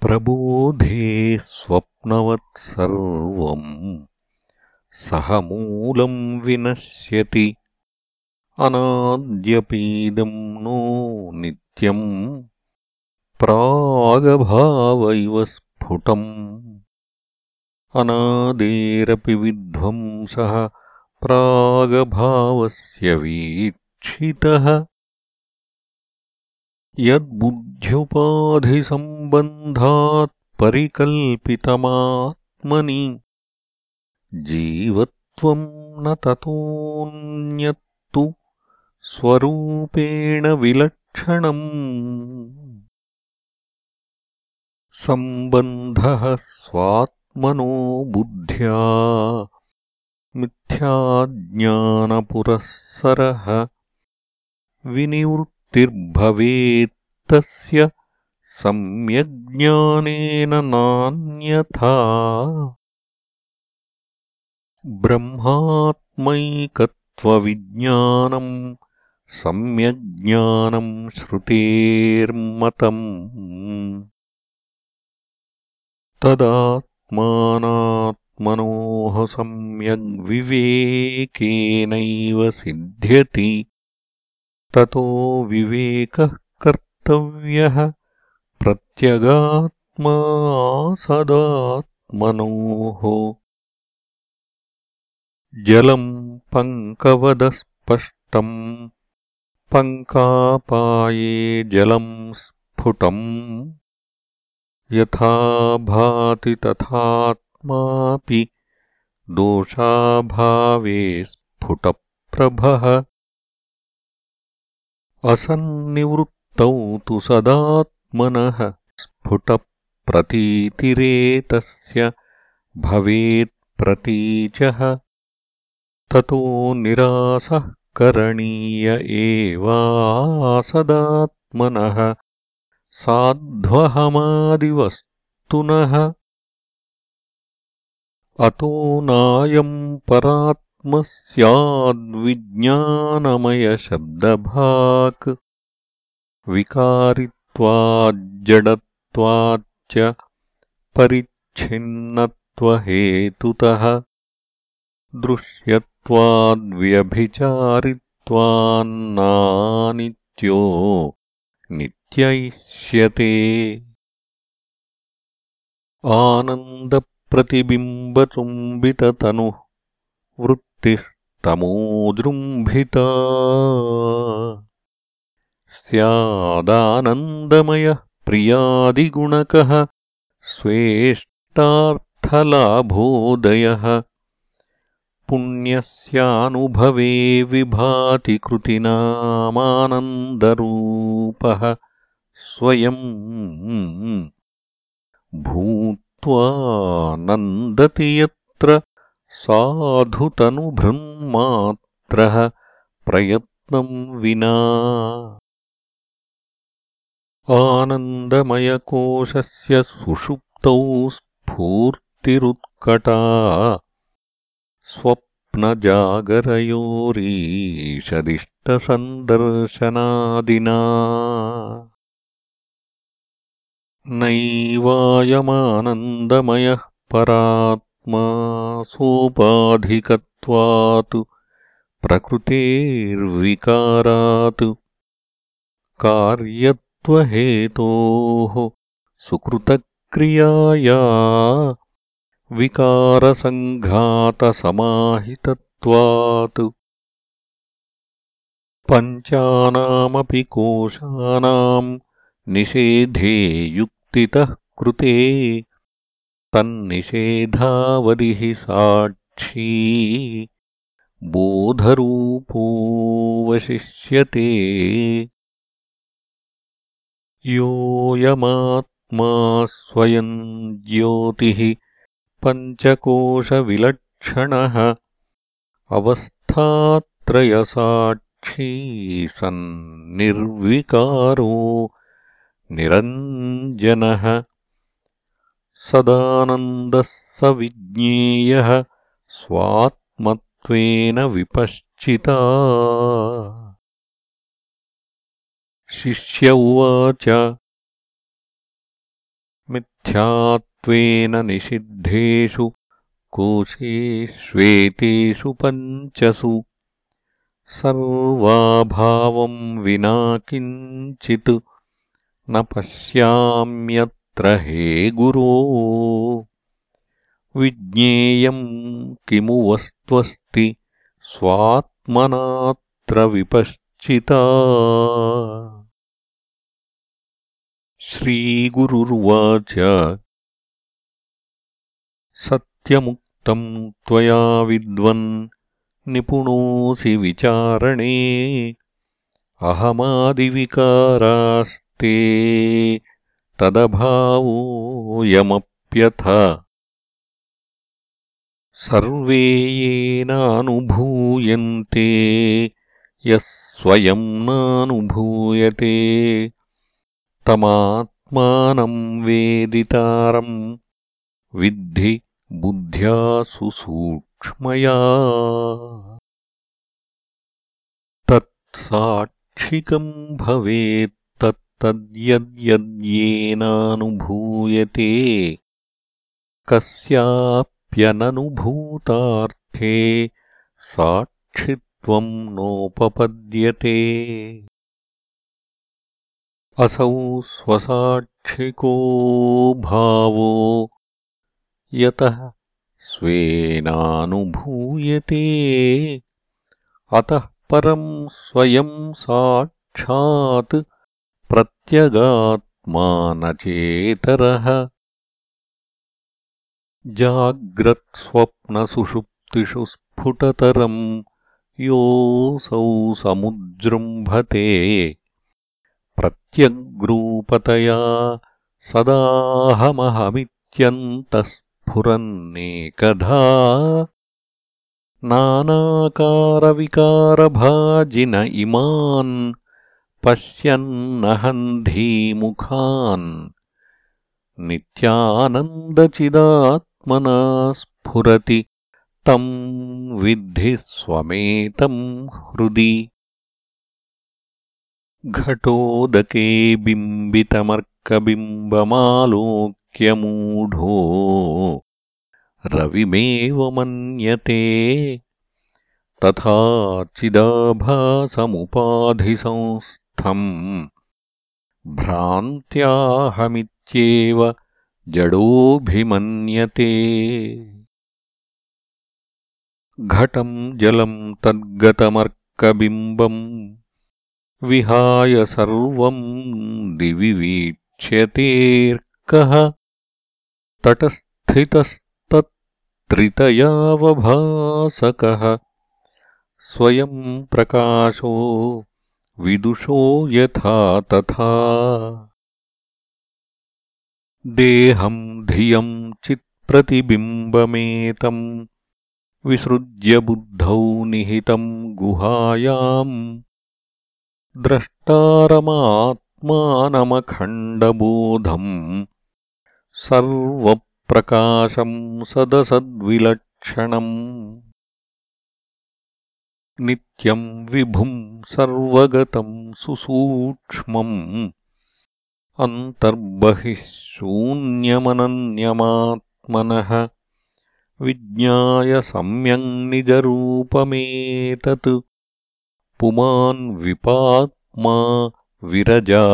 प्रबोधे स्वप्नवत् सर्वम्। सह मूलम् विनश्यति। अनाद्यपीदम् नो नित्यम्। प्रागभावैव स्फुटम्। अनादेरपि विध्वंसः प्रागभावस्य वीक्षितः यद्बुद्ध्युपाधिसम्बन्धात् परिकल्पितमात्मनि जीवत्वम् न ततोऽन्यत्तु स्वरूपेण विलक्षणम्। सम्बन्धः स्वात्मनो बुद्ध्या मिथ्याज्ञानपुरःसरः विनिवृत्तिर्भवेत्तस्य सम्यग्ज्ञानेन नान्यथा। ब्रह्मात्मैकत्वविज्ञानम् सम्यग्ज्ञानम् श्रुतेर्मतम्। तदात्मानात्मनोः सम्यग्विवेकेनैव सिद्ध्यति ततो विवेकः कर्तव्यः प्रत्यगात्मा सदात्मनोः। जलम् पङ्कवदस्पष्टम् पङ्कापाये जलम् स्फुटम् यथा भाति तथात्मापि दोषाभावे स्फुटप्रभः असन्निवृत्तौ तु सदात्मनः स्फुटप्रतीतिरेतस्य भवेत्प्रतीचः ततो निरासः करणीय एवासदात्मनः साध्वहमादिवस्तुनः। अतो नायम् परात्मस्याद्विज्ञानमयशब्दभाक् विकारित्वाज्जडत्वाच्च परिच्छिन्नत्वहेतुतः दृश्यत्वाद्व्यभिचारित्वान्नानित्यो नित्यैष्यते। आनन्दप्रतिबिम्बचुम्बिततनुः वृत्तिस्तमोजृम्भिता स्यादानन्दमयः प्रियादिगुणकः स्वेष्टार्थलाभोदयः। पुण्यस्यानुभवे विभाति कृतिनामानन्दरूपः स्वयम् भूत्वा नन्दति यत्र साधुतनुभृन्मात्रः प्रयत्नम् विना। आनन्दमयकोशस्य सुषुप्तौ स्फूर्तिरुत्कटा। स्वप्नजागरयोरीषदिष्टसन्दर्शनादिना नैवायमानन्दमयः परात्मा सोपाधिकत्वात् प्रकृतेर्विकारात् कार्यत्वहेतोः सुकृतक्रियाया विकारसङ्घातसमाहितत्वात्। पञ्चानामपि कोशानाम् निषेधे युक्तितः कृते तन्निषेधावदिः साक्षी। बोधरूपोऽवशिष्यते। योऽयमात्मा स्वयम् ज्योतिः पञ्चकोशविलक्षणः। अवस्थात्रयसाक्षी सन्निर्विकारो निरञ्जनः सदानन्दः स विज्ञेयः स्वात्मत्वेन विपश्चिता। शिष्य उवाच मिथ्यात्वेन निषिद्धेषु कोशेष्वेतेषु पञ्चसु। सर्वाभावम् विना किञ्चित् न हे गुरो? विज्ञेयम् किमु वस्त्वस्ति स्वात्मनात्र विपश्चिता। श्रीगुरुर्वाच। सत्यमुक्तम् त्वया विद्वन् निपुणोऽसि विचारणे। अहमादिविकारास्ते तदभावोऽयमप्यथ। सर्वे येनानुभूयन्ते यः स्वयम् नानुभूयते। तमात्मानम् वेदितारम् विद्धि बुद्ध्या सुसूक्ष्मया। तत्साक्षिकम् भवेत्तत्तद्यद्यद्येनानुभूयते कस्या प्यननुभूतार्थे साक्षित्वम् नोपपद्यते। असौ स्वसाक्षिको भावो यतः स्वेनानुभूयते। अतः परम् स्वयम् साक्षात् प्रत्यगात्मा न चेतरः जाग्रत्स्वप्नसुषुप्तिषु स्फुटतरम् योऽसौ समुजृम्भते प्रत्यग्रूपतया सदाहमहमित्यन्तःस्फुरन्नेकधा। नानाकारविकारभाजिन इमान् पश्यन्नहन्धीमुखान् नित्यानन्दचिदात् मना स्फुरति तम् विद्धि स्वमेतम् हृदि। घटोदके बिम्बितमर्कबिम्बमालोक्यमूढो रविमेव मन्यते तथा चिदाभासमुपाधिसंस्थम् भ्रान्त्याहमित्येव जडोऽभिमन्यते। घटम् जलम् तद्गतमर्कबिम्बम् विहाय सर्वम् दिवि वीक्ष्यतेऽर्कः तटस्थितस्तत्त्रितयावभासकः। स्वयम् प्रकाशो विदुषो यथा तथा। देहम् धियम् चित्प्रतिबिम्बमेतम् विसृज्य बुद्धौ निहितम् गुहायाम् द्रष्टारमात्मानमखण्डबोधम् सर्वप्रकाशम् सदसद्विलक्षणम् नित्यम् विभुम् सर्वगतम् सुसूक्ष्मम्। अन्तर्बहिः शून्यमनन्यमात्मनः। विज्ञाय सम्यङ् निजरूपमेतत्। पुमान् विपात्मा विरजा।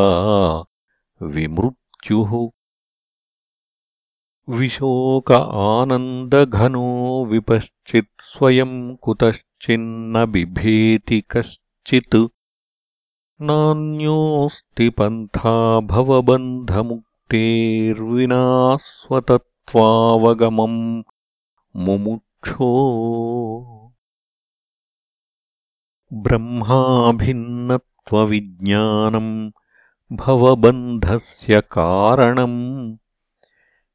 विमृत्युः विशोक आनन्दघनो विपश्चित् स्वयम् कुतश्चिन्न बिभेति कश्चित्। नान्योऽस्ति पन्था भवबन्धमुक्तेर्विना स्वतत्त्वावगमम् मुमुक्षो। ब्रह्माभिन्नत्वविज्ञानम् भवबन्धस्य कारणम्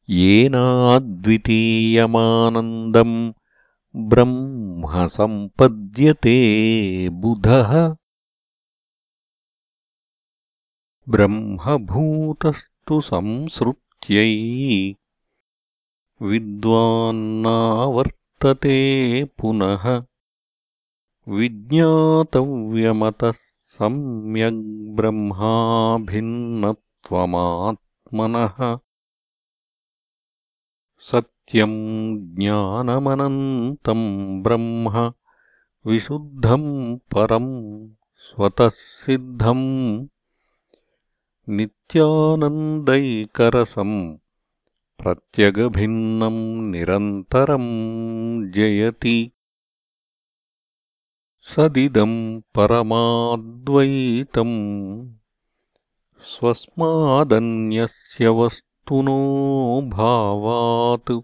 येनाद्वितीयमानन्दम् ब्रह्म सम्पद्यते बुधः। ब्रह्मभूतस्तु संसृत्यै विद्वान्नावर्तते पुनः। विज्ञातव्यमतः सम्यग्ब्रह्माभिन्नत्वमात्मनः सत्यम् ज्ञानमनन्तम् ब्रह्म विशुद्धम् परम् स्वतः सिद्धम् नित्यानन्दैकरसम् प्रत्यगभिन्नम् निरन्तरम् जयति। सदिदम् परमाद्वैतम् स्वस्मादन्यस्य वस्तुनो भावात्।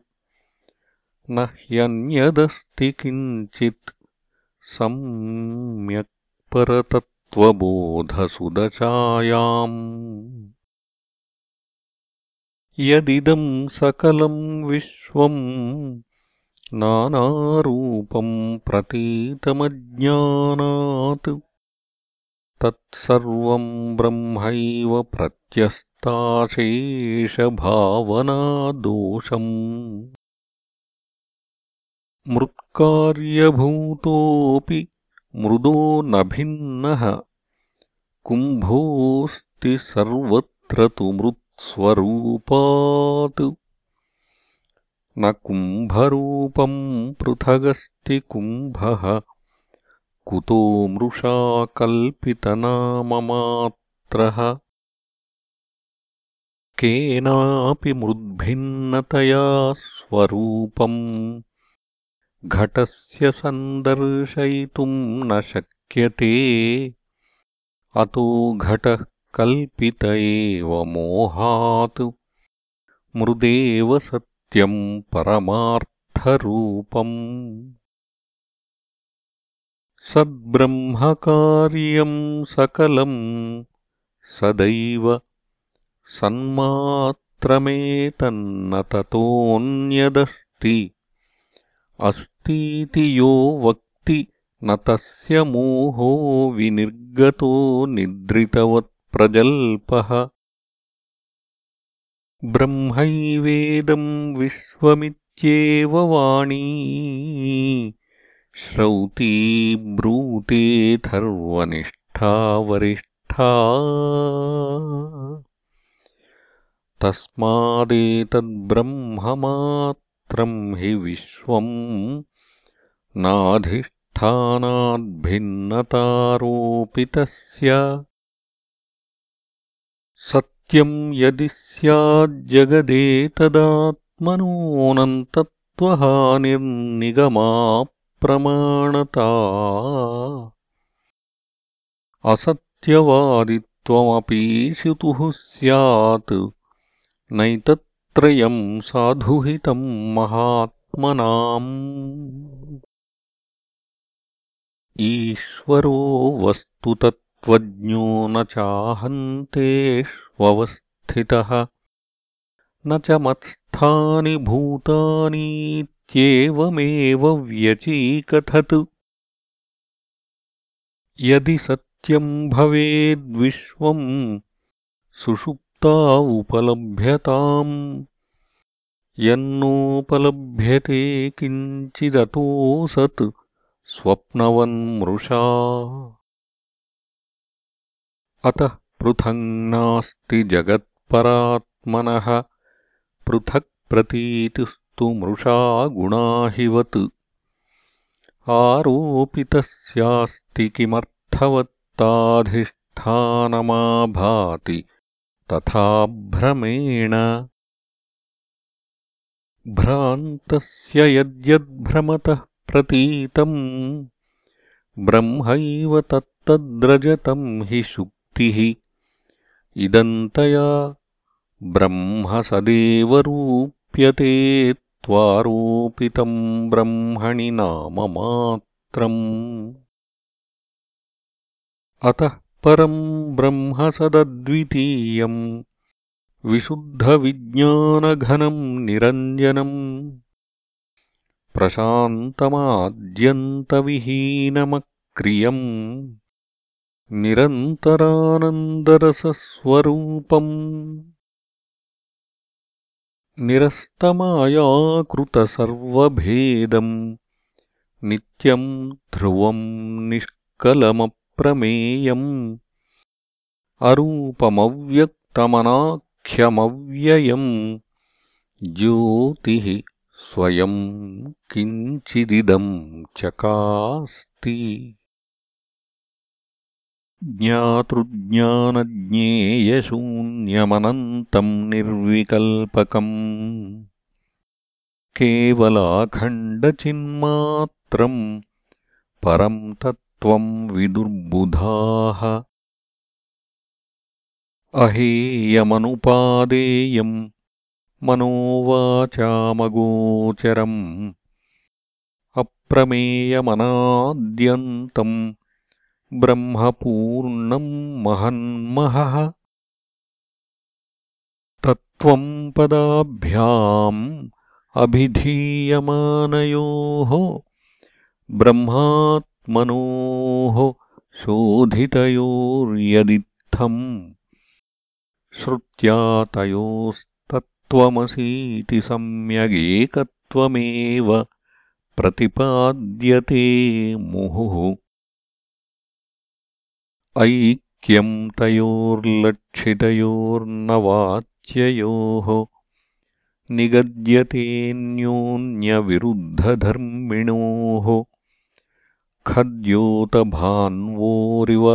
न ह्यन्यदस्ति किञ्चित् सम्यक्परतत्त्वबोधसुदचायाम् यदिदम् सकलम् विश्वम् नानारूपम् प्रतीतमज्ञानात्। तत्सर्वम् ब्रह्मैव प्रत्यस्ताशेषभावनादोषम् मृत्कार्यभूतोऽपि मृदो न भिन्नः। कुम्भोऽस्ति सर्वत्र तु मृत्स्वरूपात् न कुम्भरूपम् पृथगस्ति कुम्भः। कुतो मृषा कल्पितनाममात्रः केनापि मृद्भिन्नतया स्वरूपम् घटस्य सन्दर्शयितुम् न शक्यते। अतो घटः कल्पित एव मोहात्। मृदेव सत्यम् परमार्थरूपम्। सद्ब्रह्मकार्यम् सकलम्। सदैव सन्मात्रमेतन्न ततोऽन्यदस्ति अस्तीति यो वक्ति न तस्य मोहो विनिर्गतो निद्रितवत्प्रजल्पः। ब्रह्मैवेदम् विश्वमित्येव वाणी। श्रौती ब्रूतेऽथर्वनिष्ठा वरिष्ठा तस्मादेतद्ब्रह्ममात्रम् हि विश्वम् नाधिष्ठानाद्भिन्नतारोपितस्य। सत्यम् यदि स्याज्जगदेतदात्मनोऽनन्तत्वहानिर्निगमाप्रमाणता असत्यवादित्वमपीशितुः स्यात् नैतत्त्रयम् साधुहितम् महात्मनाम्। ईश्वरो वस्तुतत्त्वज्ञो न चाहन्तेष्वस्थितः न च मत्स्थानि भूतानीत्येवमेव व्यचीकथत्। यदि सत्यम् भवेद्विश्वम् उपलभ्यताम् यन्नोपलभ्यते किञ्चिदतोऽसत् स्वप्नवन्मृषा अतः पृथङ्नास्ति जगत्परात्मनः। पृथक्प्रतीतिस्तु मृषा गुणाहिवत्। आरोपितस्यास्ति किमर्थवत्ताधिष्ठानमाभाति तथा भ्रमेण। भ्रान्तस्य यद्यद्भ्रमतः प्रतीतम् ब्रह्मैव तत्तद्रजतम् हि शुक्तिः। इदन्तया ब्रह्म सदेव रूप्यते त्वारोपितम् ब्रह्मणि नाममात्रम् अतः परम् ब्रह्म सदद्वितीयम्। विशुद्धविज्ञानघनम् निरञ्जनम्। प्रशान्तमाद्यन्तविहीनमक्रियम्। निरन्तरानन्दरसस्वरूपम्। निरस्तमायाकृतसर्वभेदम्। नित्यम् ध्रुवम् निष्कलमप्रमेयम् अरूपमव्यक्तमनाख्यमव्ययम्। ज्योतिः स्वयम् किञ्चिदिदम् चकास्ति। ज्ञातृज्ञानज्ञेयशून्यमनन्तम् निर्विकल्पकम्। केवलाखण्डचिन्मात्रम्। परम् तत्त्वम् विदुर्बुधाः। अहेयमनुपादेयम् मनोवाचामगोचरम् अप्रमेयमनाद्यन्तम् ब्रह्मपूर्णम् महन्महः। तत्त्वम् पदाभ्याम् अभिधीयमानयोः ब्रह्मात्मनोः शोधितयोर्यदित्थम्। श्रुत्या तयोस्तत्त्वमसीति सम्यगेकत्वमेव प्रतिपाद्यते मुहुः। ऐक्यम् तयोर्लक्षितयोर्नवाच्ययोः। निगद्यतेऽन्योन्यविरुद्धधर्मिणोः खद्योतभान्वोरिव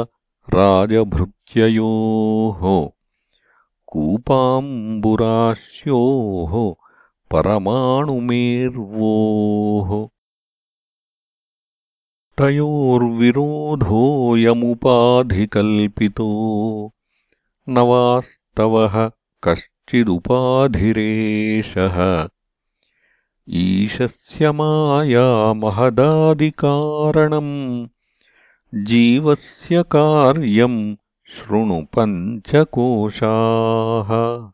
राजभृत्ययोः कूपाम्बुराश्योः परमाणुमेर्वोः तयोर्विरोधोऽयमुपाधिकल्पितो न वास्तवः कश्चिदुपाधिरेषः ईशस्य मायामहदादिकारणम् जीवस्य कार्यम् शृणु पञ्चकोशाः।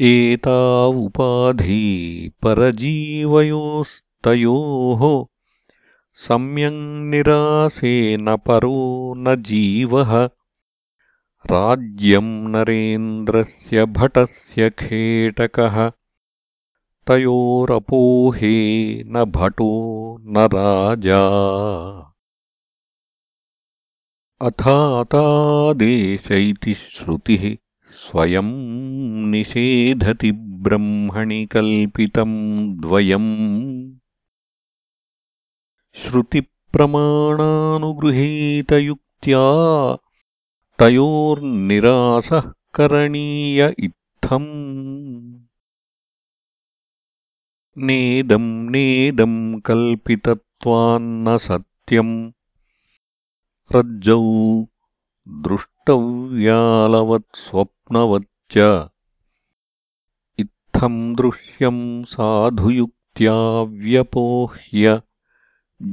एता उपाधी परजीवयोस्तयोः सम्यङ्निरासेन परो न जीवः। राज्यम् नरेन्द्रस्य भटस्य खेटकः तयोरपोहे न भटो न राजा। अथातादेश इति श्रुतिः स्वयम् निषेधति ब्रह्मणि कल्पितम् द्वयम्। श्रुतिप्रमाणानुगृहीतयुक्त्या तयोर्निरासः करणीय इत्थम् नेदम् नेदम् कल्पितत्वान्न सत्यम् रज्जौ दृष्टव्यालवत्स्वप्नवच्च इत्थम् दृश्यम् साधुयुक्त्या व्यपोह्य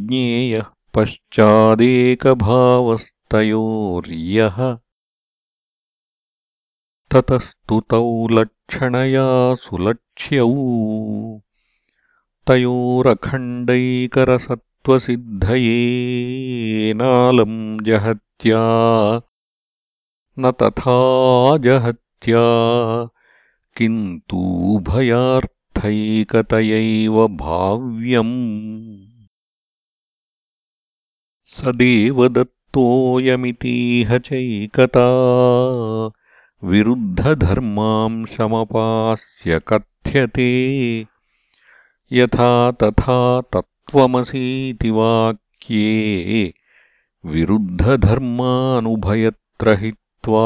ज्ञेयः पश्चादेकभावस्तयोर्यः ततस्तु तौ लक्षणया सुलक्ष्यौ तयोरखण्डैकरसत्त्वसिद्धयेनालम् जहत्या न तथा जहत्या किन्तूभयार्थैकतयैव भाव्यम्। स देवदत्तोऽयमितीह चैकता विरुद्धधर्मांशमपास्य कथ्यते यथा तथा तत्त्वमसीति वाक्ये विरुद्धधर्मानुभयत्रहित्वा